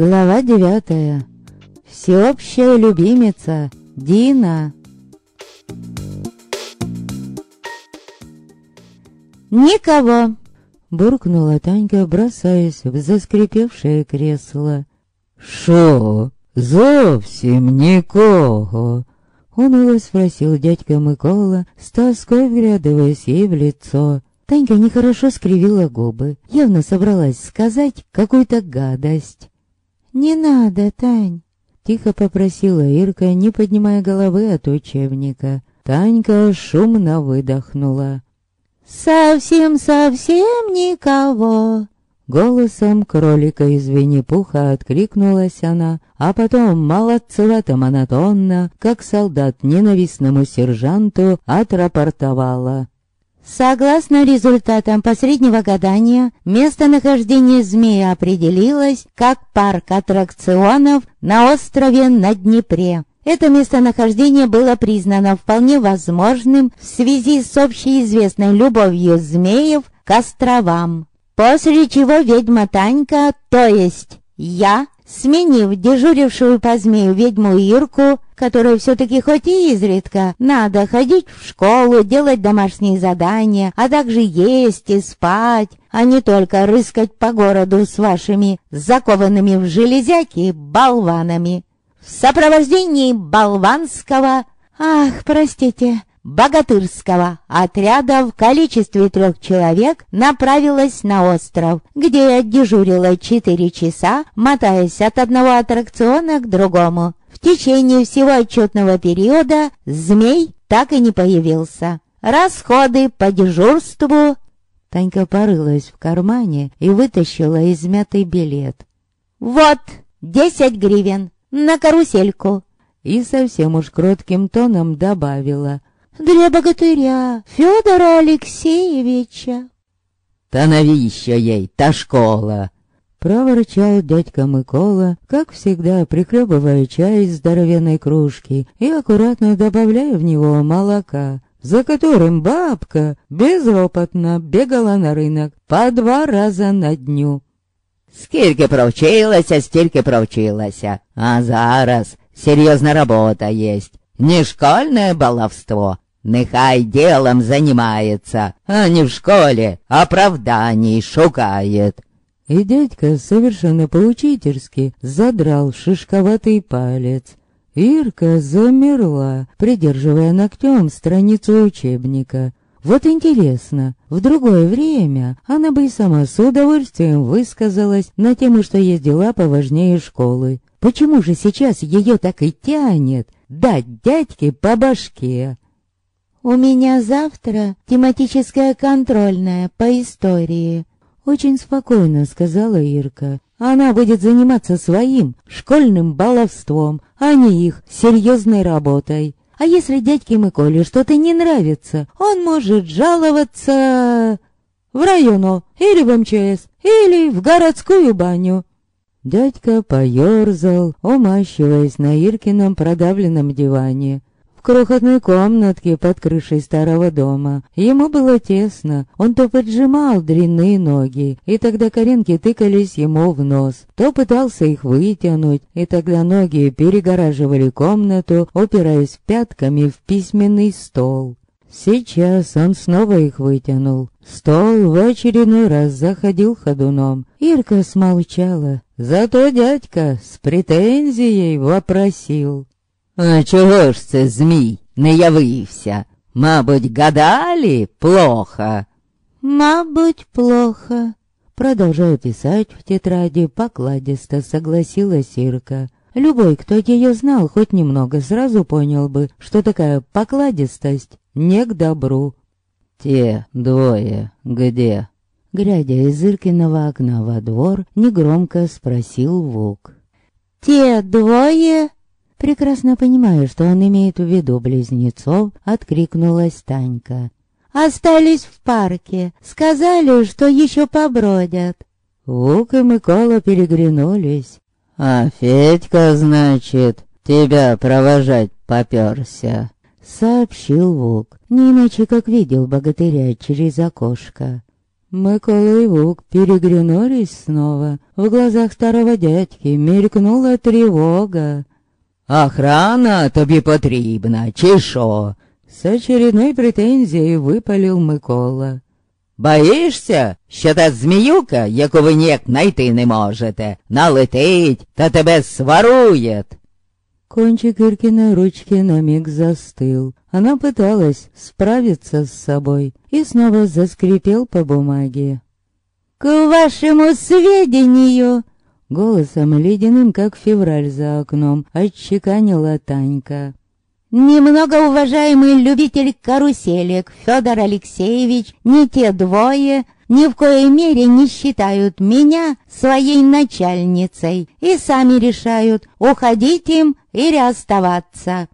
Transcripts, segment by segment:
Глава девятая. Всеобщая любимица Дина. «Никого!» — буркнула Танька, бросаясь в заскрипевшее кресло. «Шо? Зовсім никого?» Уныло спросил дядька Микола, с тоской вглядываясь ей в лицо. Танька нехорошо скривила губы, явно собралась сказать какую-то гадость. «Не надо, Тань!» Тихо попросила Ирка, не поднимая головы от учебника. Танька шумно выдохнула. «Совсем-совсем никого!» Голосом кролика из Винни-Пуха откликнулась она, а потом молодцевато монотонно, как солдат ненавистному сержанту, отрапортовала. Согласно результатам последнего гадания, местонахождение змеи определилось как парк аттракционов на острове на Днепре. Это местонахождение было признано вполне возможным в связи с общеизвестной любовью змеев к островам. После чего ведьма Танька, то есть я, сменив дежурившую по змею ведьму Ирку, которой все-таки хоть и изредка надо ходить в школу, делать домашние задания, а также есть и спать, а не только рыскать по городу с вашими закованными в железяки болванами. В сопровождении болванского... Ах, простите, богатырского отряда в количестве трех человек направилась на остров, где я дежурила четыре часа, мотаясь от одного аттракциона к другому. В течение всего отчетного периода змей так и не появился. Расходы по дежурству... Танька порылась в кармане и вытащила измятый билет. «Вот, десять гривен на карусельку!» И совсем уж кротким тоном добавила для богатыря Федора Алексеевича. «Та навіщо ей та школа?» Проворчал дядька Микола, как всегда прихлебывая чай из здоровенной кружки и аккуратно добавляя в него молока, за которым бабка безропотно бегала на рынок по два раза на дню. Скільки провчилася, стільки провчилася, а зараз серьезная работа есть. Не школьное баловство, Нехай делом занимается, а не в школе оправданий шукает. И дядька совершенно поучительски задрал шишковатый палец. Ирка замерла, придерживая ногтем страницу учебника. Вот интересно, в другое время она бы и сама с удовольствием высказалась на тему, что есть дела поважнее школы. Почему же сейчас ее так и тянет дать дядьке по башке? «У меня завтра тематическая контрольная по истории», — очень спокойно сказала Ирка. «Она будет заниматься своим школьным баловством, а не их серьезной работой. А если дядьке Миколе что-то не нравится, он может жаловаться в району или в МЧС, или в городскую баню». Дядька поерзал, умащиваясь на Иркином продавленном диване в крохотной комнатке под крышей старого дома. Ему было тесно, он то поджимал длинные ноги, и тогда коленки тыкались ему в нос, то пытался их вытянуть, и тогда ноги перегораживали комнату, упираясь пятками в письменный стол. Сейчас он снова их вытянул. Стол в очередной раз заходил ходуном. Ирка смолчала. Зато дядька с претензией вопросил. А чого ж це змій не явився? Мабуть, гадали плохо. Мабуть, плохо. Продолжая писать в тетради, покладисто согласилась Ирка. Любой, кто ее знал хоть немного, сразу понял бы, что такая покладистость не к добру. «Те двое где?» Глядя из Иркиного окна во двор, негромко спросил Вук. «Те двое?» Прекрасно понимая, что он имеет в виду близнецов, откликнулась Танька. «Остались в парке. Сказали, что еще побродят». Лук и Микола переглянулись. «А Федька, значит, тебя провожать попёрся?» сообщил Вук, не иначе как видел богатыря через окошко. Микола и Вук переглянулись снова. В глазах старого дядьки мелькнула тревога. «Охрана тобі потрібна, чи що?» С очередной претензией выпалил Микола. Боїшся, що та зміюка, яку ви ніяк найти не можете, налетить та тебе сварує? Кончик Иркиной ручки на миг застыл. Она пыталась справиться с собой и снова заскрипел по бумаге. «К вашему сведению!» Голосом ледяным, как февраль за окном, отчеканила Танька. Немного уважаемый любитель каруселек Федор Алексеевич, не те двое ни в коей мере не считают меня своей начальницей и сами решают, уходить им или оставаться.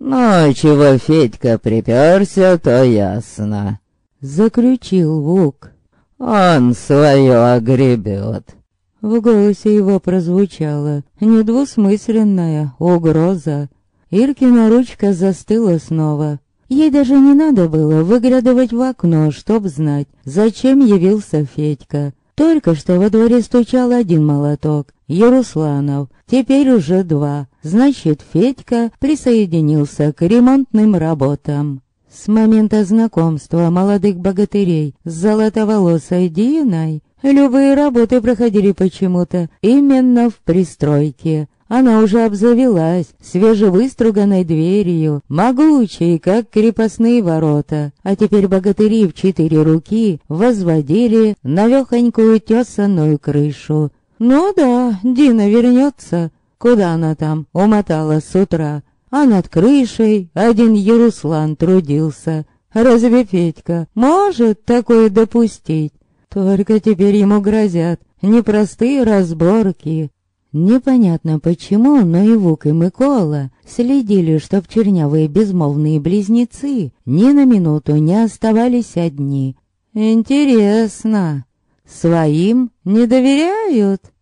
«Ну, чего Федька приперся, то ясно», — заключил Вук. «Он свое огребет». В голосе его прозвучала недвусмысленная угроза. Иркина ручка застыла снова. Ей даже не надо было выглядывать в окно, чтоб знать, зачем явился Федька. Только что во дворе стучал один молоток, Ярусланов, теперь уже два. Значит, Федька присоединился к ремонтным работам. С момента знакомства молодых богатырей с золотоволосой Диной любые работы проходили почему-то именно в пристройке. Она уже обзавелась свежевыструганной дверью, могучей, как крепостные ворота, а теперь богатыри в четыре руки возводили навехонькую тесанную крышу. Ну да, Дина вернется. Куда она там умотала с утра? А над крышей один Яруслан трудился. Разве Федька может такое допустить? Только теперь ему грозят непростые разборки, Непонятно почему, но и Вук, и Микола следили, чтоб чернявые безмолвные близнецы ни на минуту не оставались одни. Интересно, своим не доверяют?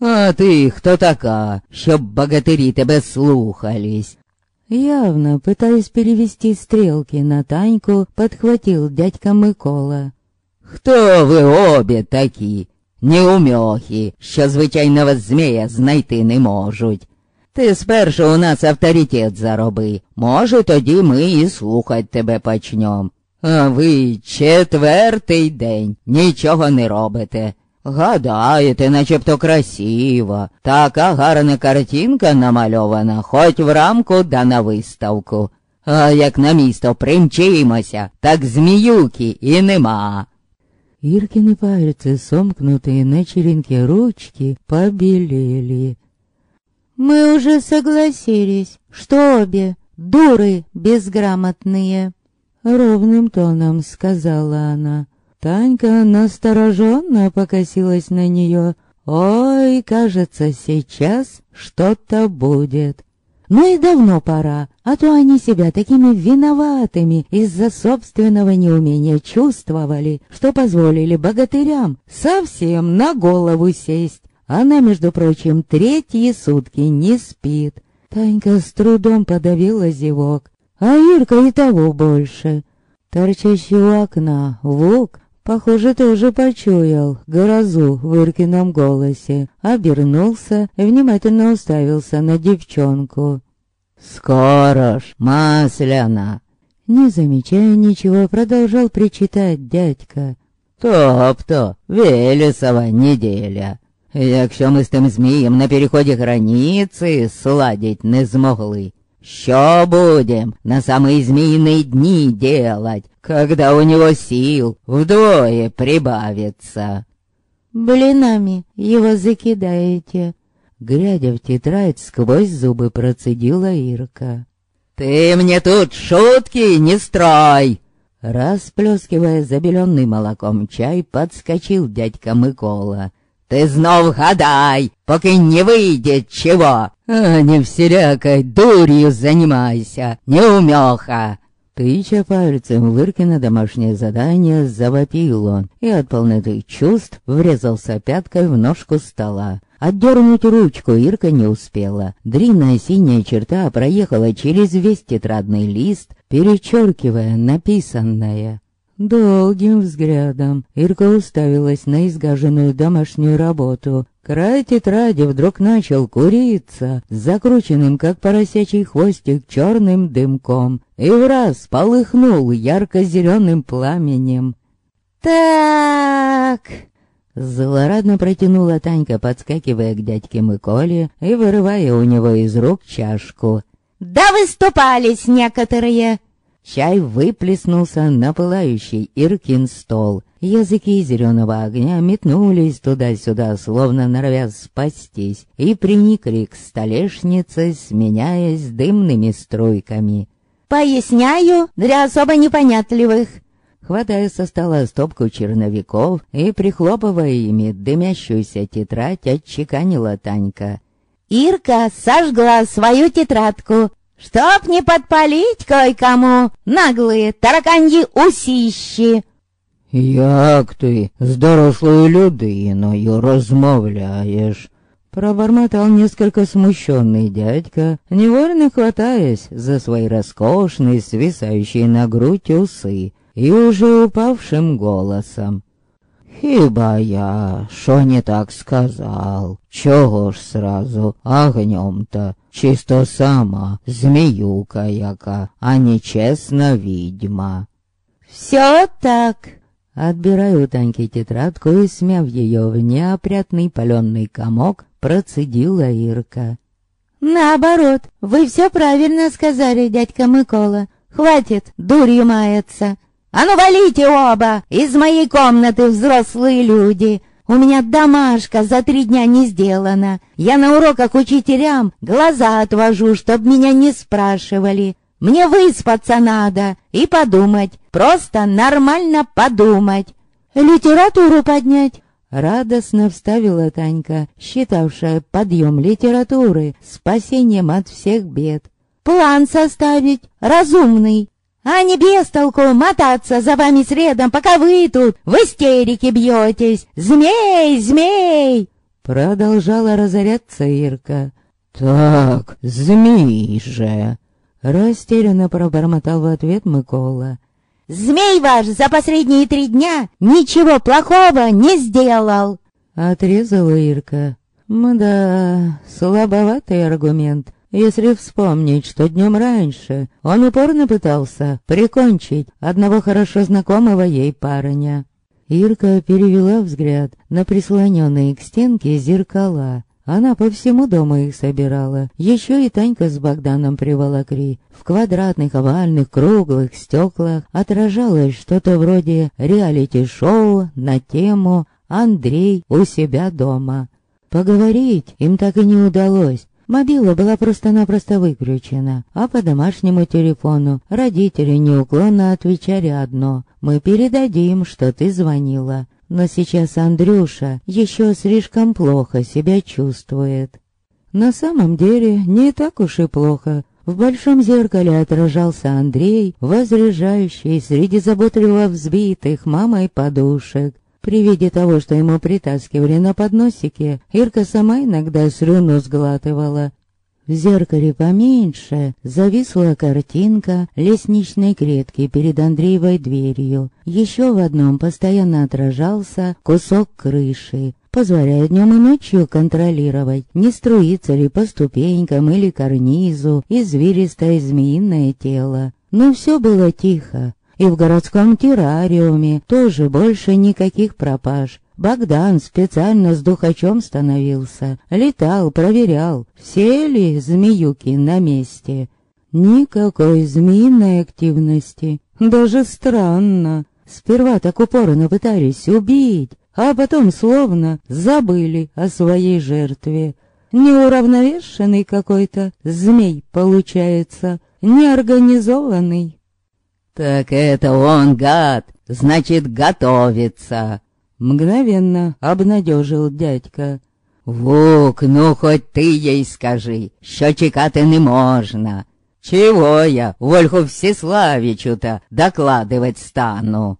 «А ты кто така, чтоб богатыри тебе слухались?» Явно, пытаясь перевести стрелки на Таньку, подхватил дядька Микола. «Кто вы обе таки? неумехи, що звичайного змія знайти не можуть. Ти спершу у нас авторитет зароби, може, тоді ми і слухать тебе почнем. А ви четвертий день нічого не робите. Гадаєте, начебто красиво, така гарна картинка намальована, хоч в рамку да на виставку. А як на місто примчимося, так зміюки і нема. Иркины пальцы, сомкнутые на черенке ручки, побелели. «Мы уже согласились, что обе дуры безграмотные», — ровным тоном сказала она. Танька настороженно покосилась на нее. «Ой, кажется, сейчас что-то будет». Ну и давно пора, а то они себя такими виноватыми из-за собственного неумения чувствовали, что позволили богатырям совсем на голову сесть. Она, между прочим, третьи сутки не спит. Танька с трудом подавила зевок, а Ирка и того больше. Торчащий у окна Вук, похоже, тоже почуял грозу в Иркином голосе, обернулся и внимательно уставился на девчонку. «Скоро ж, масляна!» Не замечая ничего, продолжал причитать дядька. «Тобто, Велесова неделя. Якщо ми з тим змієм на переході границі сладить не змогли, що будем на самые змеиные дни делать, когда у него сил вдвое прибавится?» «Блинами его закидаете», Глядя в тетрадь, сквозь зубы процедила Ирка. «Ты мне тут шутки не строй!» Расплескивая забеленный молоком чай, подскочил дядька Микола. «Ты знов гадай, пока не выйдет чего, а не всерякой дурью занимайся, неумеха!» Тыча пальцем в Иркино домашнее задание, завопил он, и от полноты чувств врезался пяткой в ножку стола Отдернуть ручку Ирка не успела. Длинная синяя черта проехала через весь тетрадный лист, перечеркивая написанное. Долгим взглядом Ирка уставилась на изгаженную домашнюю работу. Край тетради вдруг начал куриться, закрученным, как поросячий хвостик, черным дымком, и в раз полыхнул ярко-зеленым пламенем. «Так...» Злорадно протянула Танька, подскакивая к дядьке Миколе и вырывая у него из рук чашку. «Да выступались некоторые!» Чай выплеснулся на пылающий Иркин стол. Языки зеленого огня метнулись туда-сюда, словно норовя спастись, и приникли к столешнице, сменяясь дымными струйками. «Поясняю для особо непонятливых хватая со стола стопку черновиков и прихлопывая ими дымящуюся тетрадь, отчеканила Танька. «Ирка сожгла свою тетрадку, чтоб не подпалить кое-кому наглые тараканьи усищи!» «Як ты з дорослою людиною розмовляешь?» Пробормотал несколько смущенный дядька, невольно хватаясь за свои роскошные, свисающие на грудь усы, и уже упавшим голосом. «Хіба я, що не так сказал? Чого ж сразу огнем-то? Чисто сама змеюка яка, а не честно ведьма». «Все так!» Отбираю у Таньки тетрадку и, смяв ее в неопрятный паленый комок, процедила Ирка. «Наоборот, вы все правильно сказали, дядька Микола. Хватит дурью маяться. «А ну валите оба! Из моей комнаты взрослые люди! У меня домашка за три дня не сделана. Я на уроках учителям глаза отвожу, чтоб меня не спрашивали. Мне выспаться надо и подумать, просто нормально подумать. Литературу поднять». Радостно вставила Танька, считавшая подъем литературы спасением от всех бед. «План составить, разумный, а не без толку мотаться за вами средом, пока вы тут в истерике бьетесь. Змей, змей!» Продолжала разоряться Ирка. «Так, змей же!» Растерянно пробормотал в ответ Микола. «Змей ваш за последние три дня ничего плохого не сделал!» Отрезала Ирка. «Мда, слабоватый аргумент. Если вспомнить, что днем раньше он упорно пытался прикончить одного хорошо знакомого ей парня. Ирка перевела взгляд на прислоненные к стенке зеркала. Она по всему дому их собирала. Еще и Танька с Богданом приволокли. В квадратных, овальных, круглых стеклах отражалось что-то вроде реалити-шоу на тему «Андрей у себя дома». Поговорить им так и не удалось. Мобила была просто-напросто выключена, а по домашнему телефону родители неуклонно отвечали одно «Мы передадим, что ты звонила». Но сейчас Андрюша еще слишком плохо себя чувствует. На самом деле не так уж и плохо. В большом зеркале отражался Андрей, возряжающий среди заботливо взбитых мамой подушек. При виде того, что ему притаскивали на подносике, Ирка сама иногда слюну сглатывала. В зеркале поменьше зависла картинка лестничной клетки перед Андреевой дверью. Еще в одном постоянно отражался кусок крыши, позволяя днем и ночью контролировать, не струится ли по ступенькам или карнизу извилистое змеиное тело. Но все было тихо, и в городском террариуме тоже больше никаких пропаж. Богдан специально с духачом становился, летал, проверял, все ли змеюки на месте. Никакой змеиной активности, даже странно. Сперва так упорно пытались убить, а потом словно забыли о своей жертве. Неуравновешенный какой-то змей получается, неорганизованный. «Так это он, гад, значит, готовится!» Мгновенно обнадежил дядька. «Вук, ну хоть ты ей скажи, що чекати не можна. Чего я Вольху Всеславичу-то докладывать стану?»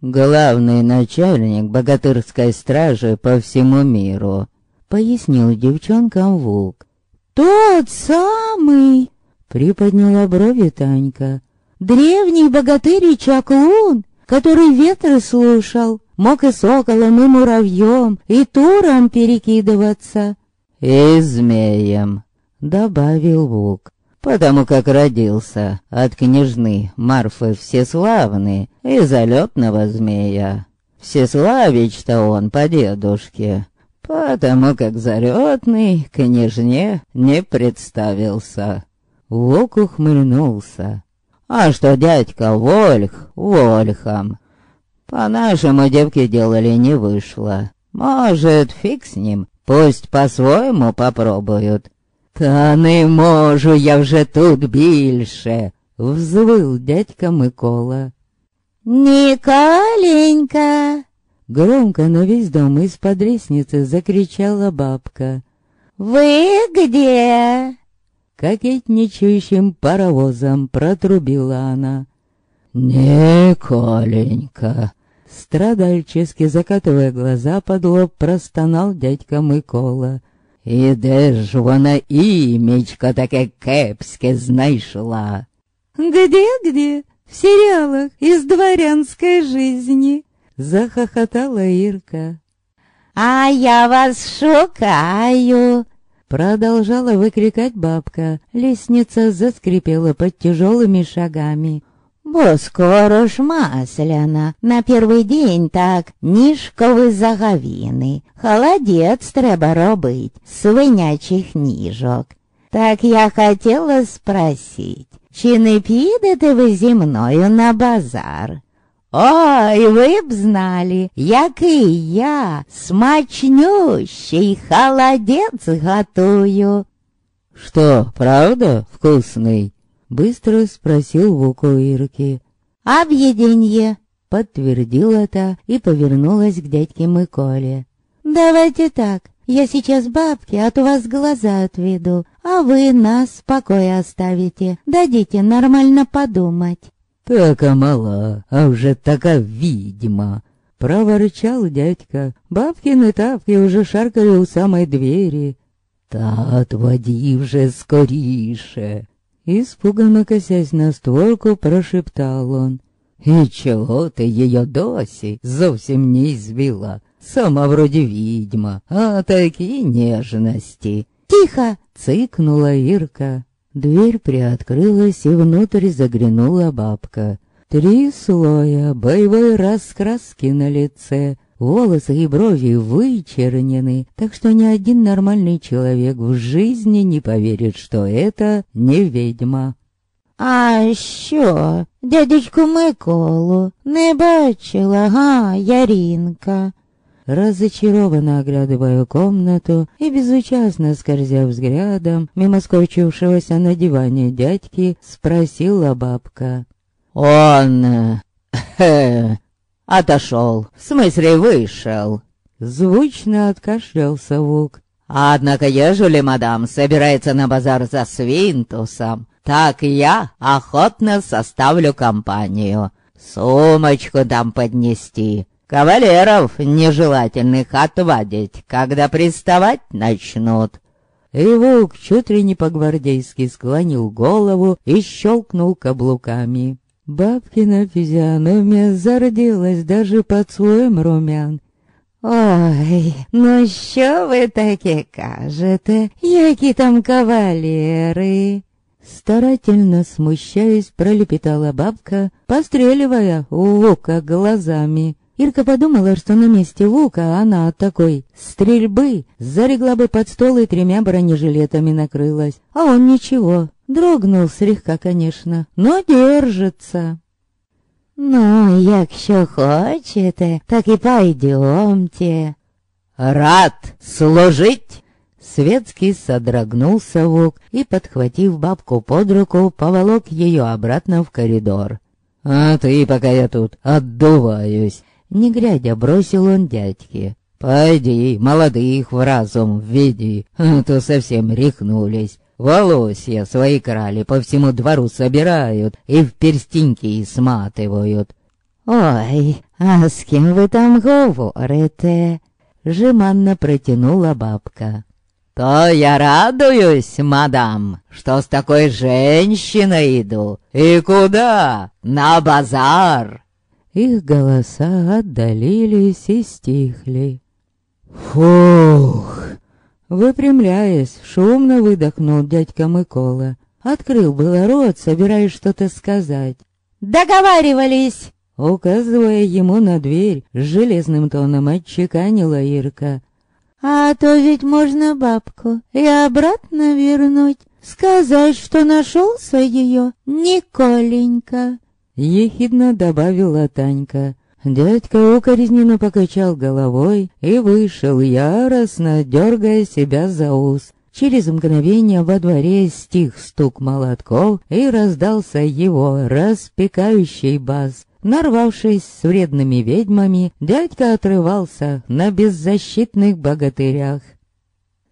«Главный начальник богатырской стражи по всему миру», пояснил девчонкам Вук. «Тот самый!» — приподняла брови Танька. «Древний богатырь чаклун, который ветры слушал, мог и соколом, и муравьем, и туром перекидываться». «И змеем», — добавил Вук потому как родился от княжны Марфы Всеславны и залетного змея. Всеславич-то он по дедушке, потому как залетный княжне не представился. Лук ухмыльнулся. А что дядька Вольх, Вольхом. По-нашему девки делали не вышло. Может, фиг с ним, пусть по-своему попробуют. Та не можу я вже тут більше, взвыл дядька Микола. «Николенька!» Громко на весь дом из-под лестницы закричала бабка. «Вы где?» Кокетничающим паровозом протрубила она. «Николенька!» Страдальчески закатывая глаза под лоб, простонал дядька Микола. І де ж вона імечко таке кепське знайшла? «Где-где? В сериалах из дворянской жизни!» Захохотала Ирка. «А я вас шукаю!» Продолжала выкрикать бабка. Лестница заскрипела под тяжелыми шагами. Бо скоро ж масляна, на первый день так ніжкові загавіни. Холодець треба робить, свинячих ніжок. Так я хотела спросить, чи не підете ви зі мною на базар? Ой, ви б знали, який я смачнющий холодець готую. Что, правда вкусный? Быстро спросил Вук у Ирки. «Объеденье!» Подтвердила та и повернулась к дядьке Миколе. «Давайте так, я сейчас бабки от вас глаза отведу, а вы нас в покое оставите, дадите нормально подумать». «Така мала, а уже такая ведьма!» Проворчал дядька. Бабкины тапки уже шаркали у самой двери. «Та отводи вже скоріше!» Испуганно косясь на створку, прошептал он. «И чего ты ее досі зовсім не извела? Сама вроде ведьма, а такие нежности!» «Тихо!» — цыкнула Ирка. Дверь приоткрылась, и внутрь заглянула бабка. Три слоя боевой раскраски на лице, волосы и брови вычернены, так что ни один нормальный человек в жизни не поверит, что это не ведьма. А що, дядечку Миколу, не бачила, га, Яринка? Разочарованно оглядывая комнату и безучастно скользя взглядом мимо скорчившегося на диване дядьки, спросила бабка. «Он... Хе, Отошел, в смысле вышел. Звучно откашлялся Вук. Однако, ежели мадам собирается на базар за свинтусом, так я охотно составлю компанию. Сумочку дам поднести. Кавалеров нежелательных отвадить, когда приставать начнут. И Вук чуть ли не по-гвардейски склонил голову и щелкнул каблуками. Бабкина физиономия зародилась даже под слоем румян. Ой, ну що ви таке кажете? Які там кавалеры? Старательно смущаясь, пролепетала бабка, постреливая у Вука глазами. Ирка подумала, что на месте Вука она от такой стрельбы зарегла бы под стол и тремя бронежилетами накрылась. А он ничего, Дрогнул слегка, конечно, но держится. «Ну, якщо хочете, так и пойдемте». «Рад служить!» Светский содрогнулся Вук и, подхватив бабку под руку, поволок ее обратно в коридор. «А ты, пока я тут отдуваюсь!» Не глядя, бросил он дядьке. «Пойди, молодых в разум введи, а то совсем рехнулись. Волосья свои крали по всему двору собирают и в перстеньки сматывают. «Ой, а с кем вы там говорите?» жеманно протянула бабка. «То я радуюсь, мадам, что с такой женщиной иду. И куда? На базар!» Их голоса отдалились и стихли. «Фух!» Выпрямляясь, шумно выдохнул дядька Микола. Открыл было рот, собираясь что-то сказать. «Договаривались!» Указывая ему на дверь, с железным тоном отчеканила Ирка. «А то ведь можно бабку и обратно вернуть, сказать, что нашелся ее Николенька». Ехидно добавила Танька. Дядька укоризненно покачал головой и вышел, яростно дергая себя за ус. Через мгновение во дворе стих стук молотков и раздался его распекающий бас. Нарвавшись с вредными ведьмами, дядька отрывался на беззащитных богатырях.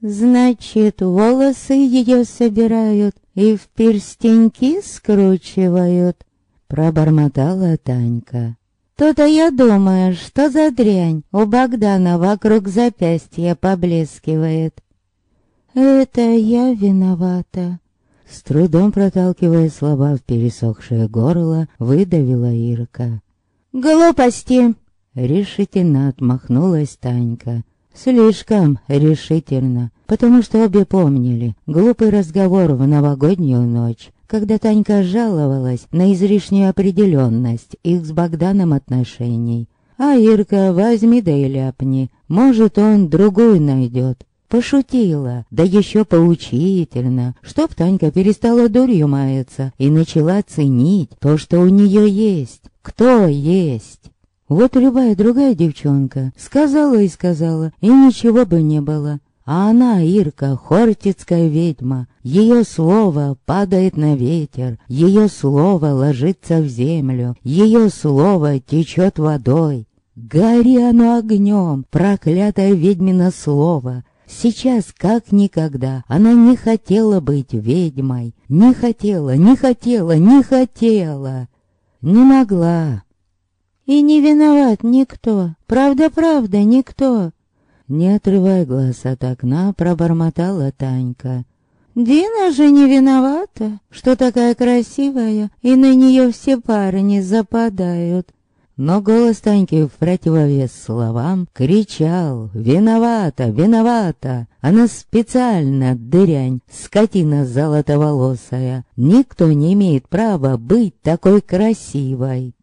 «Значит, волосы ее собирают и в перстеньки скручивают», — пробормотала Танька. «То-то я думаю, что за дрянь у Богдана вокруг запястья поблескивает». «Это я виновата», с трудом проталкивая слова в пересохшее горло, выдавила Ирка. «Глупости!» Решительно отмахнулась Танька. Слишком решительно, потому что обе помнили глупый разговор в новогоднюю ночь, когда Танька жаловалась на излишнюю определенность их с Богданом отношений. А Ирка возьми да и ляпни, может он другую найдет, Пошутила, да еще поучительно, чтоб Танька перестала дурью маяться и начала ценить то, что у нее есть, кто есть. Вот любая другая девчонка сказала и сказала, и ничего бы не было. А она, Ирка, хортицкая ведьма, ее слово падает на ветер, ее слово ложится в землю, ее слово течет водой. Гори оно огнем, проклятое ведьмино слово, Сейчас, как никогда, она не хотела быть ведьмой. Не хотела, не хотела, не хотела. Не могла. И не виноват никто. Правда-правда, никто. Не отрывая глаз от окна, пробормотала Танька. Дина же не виновата, что такая красивая, и на нее все парни западают. Но голос Таньки в противовес словам кричал «Виновата! Виновата! Она специально, дырянь, скотина золотоволосая! Никто не имеет права быть такой красивой!»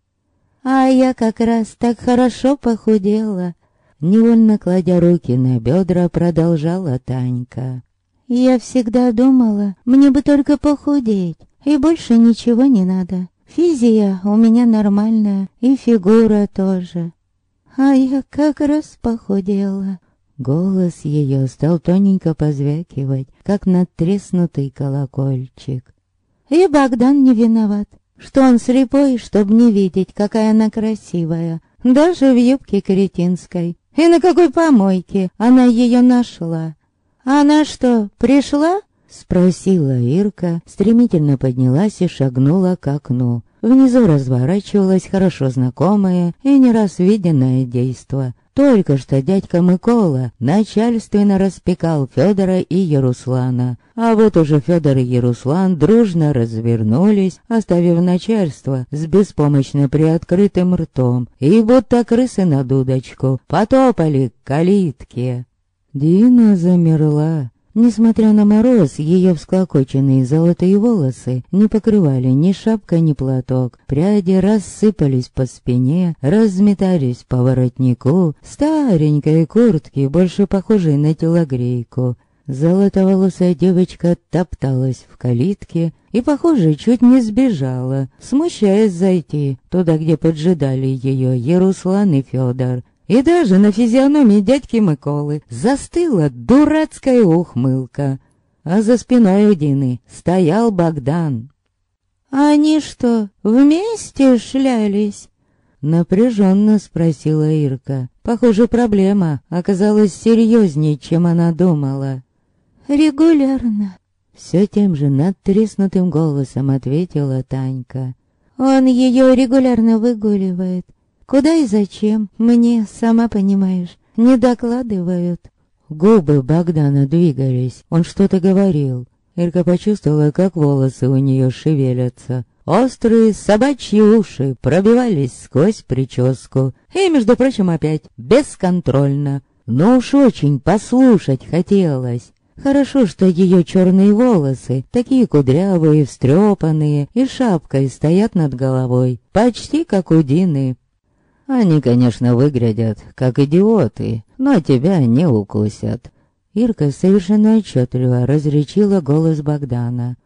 «А я как раз так хорошо похудела!» Невольно кладя руки на бедра, продолжала Танька. «Я всегда думала, мне бы только похудеть, и больше ничего не надо. Физия у меня нормальная, и фигура тоже. А я как раз похудела. Голос ее стал тоненько позвякивать, как надтреснутый колокольчик. И Богдан не виноват, что он слепой, чтобы не видеть, какая она красивая, даже в юбке кретинской. И на какой помойке она ее нашла? Она что, пришла? Спросила Ирка, стремительно поднялась и шагнула к окну. Внизу разворачивалось хорошо знакомое и не раз виденное действо. Только что дядька Микола начальственно распекал Федора и Яруслана. А вот уже Федор и Яруслан дружно развернулись, оставив начальство с беспомощно приоткрытым ртом, и будто крысы на дудочку потопали к калитке. Дина замерла, Несмотря на мороз, ее всклокоченные золотые волосы не покрывали ни шапка, ни платок. Пряди рассыпались по спине, разметались по воротнику, старенькой куртки, больше похожей на телогрейку. Золотоволосая девочка топталась в калитке и, похоже, чуть не сбежала, смущаясь зайти туда, где поджидали ее Яруслан и Федор. И даже на физиономии дядьки Миколы застыла дурацкая ухмылка. А за спиной Дины стоял Богдан. «Они что, вместе шлялись?» Напряженно спросила Ирка. Похоже, проблема оказалась серьезнее, чем она думала. «Регулярно», — все тем же надтреснутым голосом ответила Танька. «Он ее регулярно выгуливает. Куда и зачем, мне, сама понимаешь, не докладывают. Губы Богдана двигались, он что-то говорил. Ирка почувствовала, как волосы у нее шевелятся. Острые собачьи уши пробивались сквозь прическу. И, между прочим, опять бесконтрольно. Но уж очень послушать хотелось. Хорошо, что ее черные волосы, такие кудрявые, встрепанные, и шапкой стоят над головой, почти как у Дины. Они, конечно, выглядят как идиоты, но тебя не укусят. Ирка совершенно отчетливо различила голос Богдана.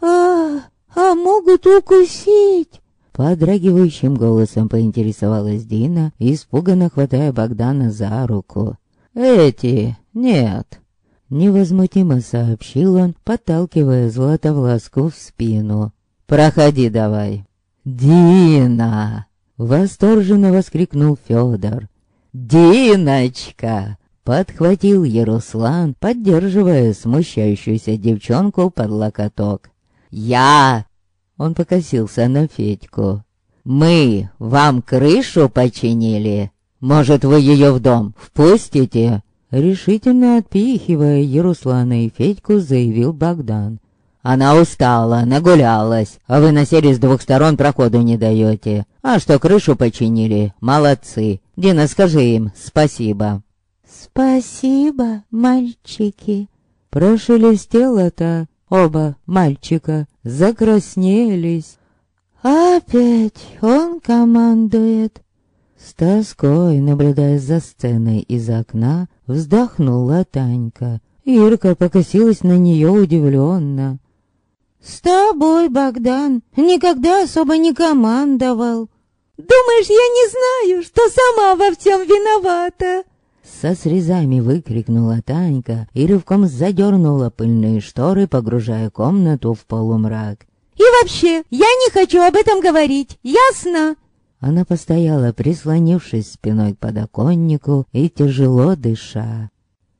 «А, а могут укусить?» Подрагивающим голосом поинтересовалась Дина, испуганно хватая Богдана за руку. «Эти, нет». Невозмутимо сообщил он, подталкивая Златовласку в спину. «Проходи давай». «Дина!» Восторженно воскликнул Федор. «Диночка!» Подхватил Яруслан, поддерживая смущающуюся девчонку под локоток. «Я!» Он покосился на Федьку. «Мы вам крышу починили? Может, вы ее в дом впустите?» Решительно отпихивая Яруслана и Федьку, заявил Богдан. Она устала, нагулялась, а вы на серии с двух сторон проходу не даете. А что крышу починили, молодцы. Дина, скажи им спасибо. Спасибо, мальчики. Прошелестело-то оба мальчика, закраснелись. Опять он командует. С тоской, наблюдая за сценой из окна, вздохнула Танька. Ирка покосилась на нее удивленно. «С тобой, Богдан, никогда особо не командовал». «Думаешь, я не знаю, что сама во всем виновата?» Со срезами выкрикнула Танька и рывком задернула пыльные шторы, погружая комнату в полумрак. «И вообще, я не хочу об этом говорить, ясно?» Она постояла, прислонившись спиной к подоконнику и тяжело дыша.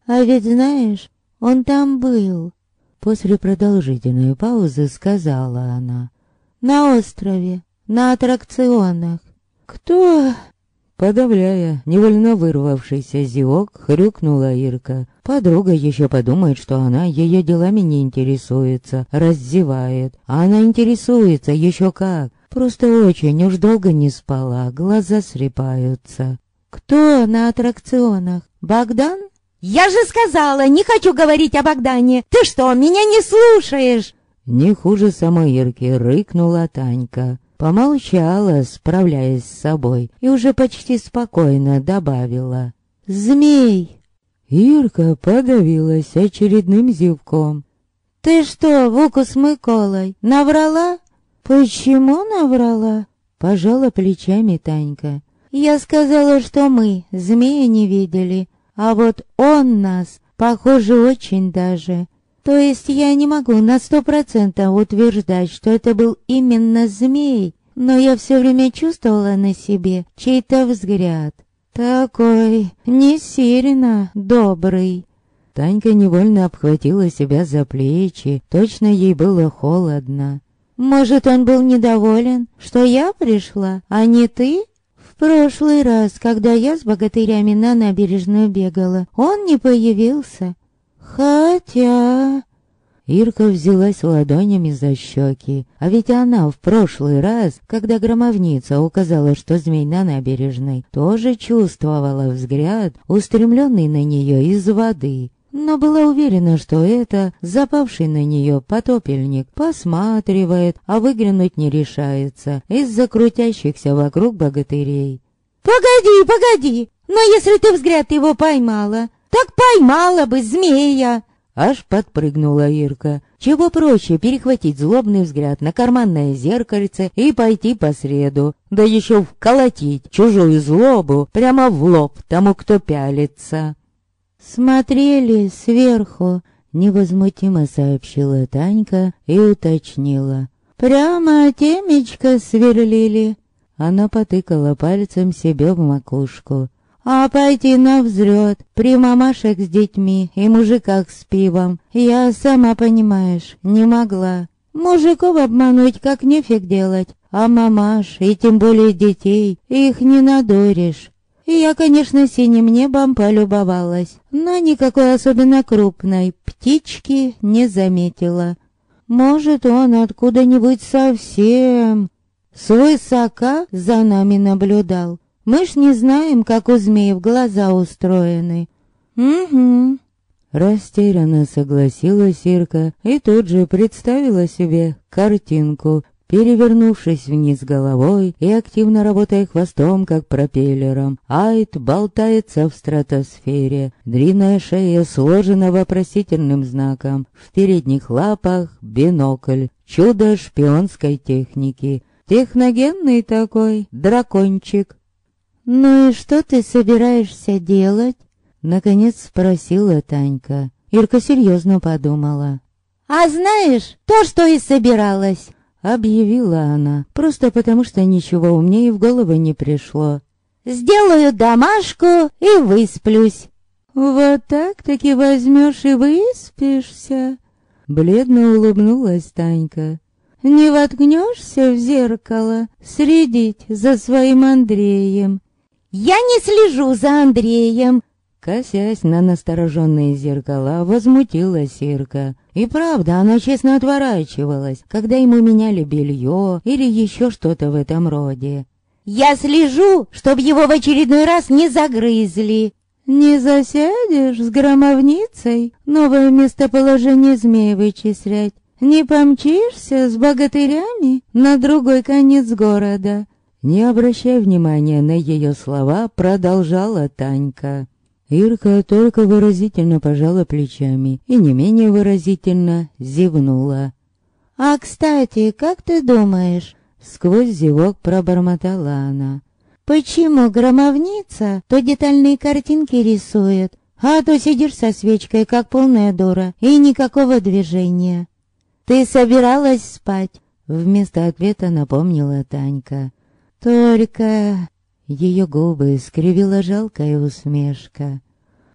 «А ведь знаешь, он там был. После продолжительной паузы сказала она. «На острове, на аттракционах». «Кто?» Подавляя невольно вырвавшийся зевок, хрюкнула Ирка. Подруга еще подумает, что она ее делами не интересуется, раздевает. А она интересуется еще как. Просто очень уж долго не спала, глаза срепаются. «Кто на аттракционах? Богдан?» «Я же сказала, не хочу говорить о Богдане! Ты что, меня не слушаешь?» Не хуже самой Ирки рыкнула Танька. Помолчала, справляясь с собой, и уже почти спокойно добавила. «Змей!» Ирка подавилась очередным зевком. «Ты что, Вуку с Миколой, наврала?» «Почему наврала?» Пожала плечами Танька. «Я сказала, что мы змея не видели, а вот он нас, похоже, очень даже. То есть я не могу на сто процентов утверждать, что это был именно змей, но я все время чувствовала на себе чей-то взгляд. Такой не сильно добрый. Танька невольно обхватила себя за плечи, точно ей было холодно. «Может, он был недоволен, что я пришла, а не ты?» Прошлый раз, когда я с богатырями на набережную бегала, он не появился. Хотя... Ирка взялась ладонями за щеки, а ведь она в прошлый раз, когда громовница указала, что змей на набережной, тоже чувствовала взгляд, устремленный на нее из воды но была уверена, что это запавший на нее потопельник посматривает, а выглянуть не решается из-за крутящихся вокруг богатырей. «Погоди, погоди! Но если ты взгляд его поймала, так поймала бы змея!» Аж подпрыгнула Ирка. Чего проще перехватить злобный взгляд на карманное зеркальце и пойти по среду, да еще вколотить чужую злобу прямо в лоб тому, кто пялится. «Смотрели сверху», — невозмутимо сообщила Танька и уточнила. «Прямо темечко сверлили». Она потыкала пальцем себе в макушку. «А пойти на взрёт, при мамашек с детьми и мужиках с пивом, я, сама понимаешь, не могла. Мужиков обмануть как нефиг делать, а мамаш, и тем более детей, их не надоришь. И я, конечно, синим небом полюбовалась, но никакой особенно крупной птички не заметила. Может, он откуда-нибудь совсем свысока за нами наблюдал. Мы ж не знаем, как у змеев глаза устроены. Угу. Растерянно согласилась Ирка и тут же представила себе картинку, перевернувшись вниз головой и активно работая хвостом, как пропеллером. Айт болтается в стратосфере, длинная шея сложена вопросительным знаком, в передних лапах бинокль, чудо шпионской техники. Техногенный такой, дракончик. «Ну и что ты собираешься делать?» Наконец спросила Танька. Ирка серьезно подумала. «А знаешь, то, что и собиралась!» Объявила она, просто потому что ничего умнее в голову не пришло. «Сделаю домашку и высплюсь!» «Вот так-таки возьмешь и выспишься!» Бледно улыбнулась Танька. «Не воткнешься в зеркало следить за своим Андреем?» «Я не слежу за Андреем!» Косясь на настороженные зеркала, возмутилась Ирка. И правда, она честно отворачивалась, когда ему меняли белье или еще что-то в этом роде. «Я слежу, чтоб его в очередной раз не загрызли!» «Не засядешь с громовницей новое местоположение змей вычислять? Не помчишься с богатырями на другой конец города?» Не обращая внимания на ее слова, продолжала Танька. Ирка только выразительно пожала плечами и не менее выразительно зевнула. «А, кстати, как ты думаешь?» Сквозь зевок пробормотала она. «Почему громовница то детальные картинки рисует, а то сидишь со свечкой, как полная дура, и никакого движения?» «Ты собиралась спать?» Вместо ответа напомнила Танька. «Только...» Ее губы скривила жалкая усмешка.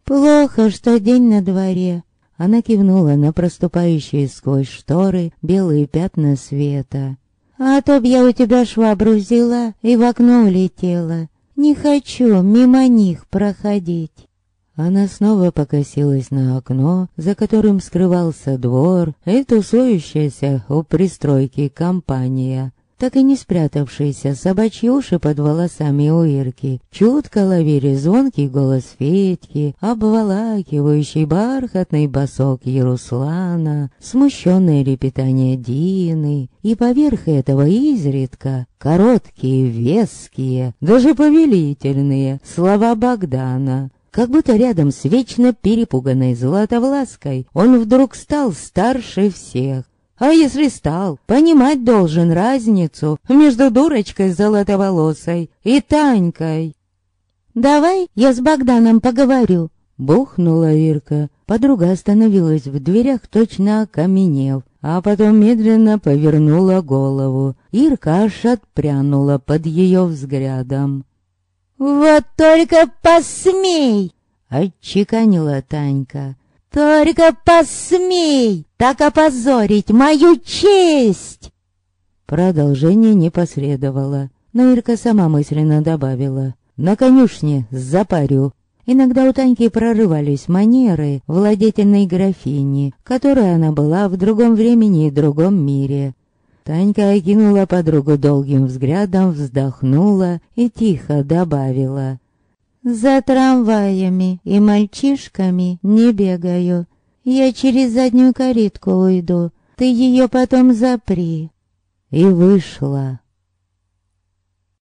«Плохо, что день на дворе». Она кивнула на проступающие сквозь шторы белые пятна света. «А то б я у тебя швабру взяла и в окно улетела. Не хочу мимо них проходить». Она снова покосилась на окно, за которым скрывался двор и тусующаяся у пристройки компания так и не спрятавшиеся собачьи уши под волосами у Ирки, чутко ловили звонкий голос Федьки, обволакивающий бархатный босок Яруслана, смущенное репетание Дины, и поверх этого изредка короткие, веские, даже повелительные слова Богдана, как будто рядом с вечно перепуганной Златовлаской он вдруг стал старше всех, а если стал, понимать должен разницу между дурочкой золотоволосой и Танькой. «Давай я с Богданом поговорю», — бухнула Ирка. Подруга остановилась в дверях, точно окаменев, а потом медленно повернула голову. Ирка аж отпрянула под ее взглядом. «Вот только посмей!» — отчеканила Танька. «Только посмей так опозорить мою честь!» Продолжение не последовало, но Ирка сама мысленно добавила. «На конюшне запарю». Иногда у Таньки прорывались манеры владетельной графини, которой она была в другом времени и другом мире. Танька окинула подругу долгим взглядом, вздохнула и тихо добавила. За трамваями и мальчишками не бегаю. Я через заднюю каретку уйду. Ты ее потом запри. И вышла.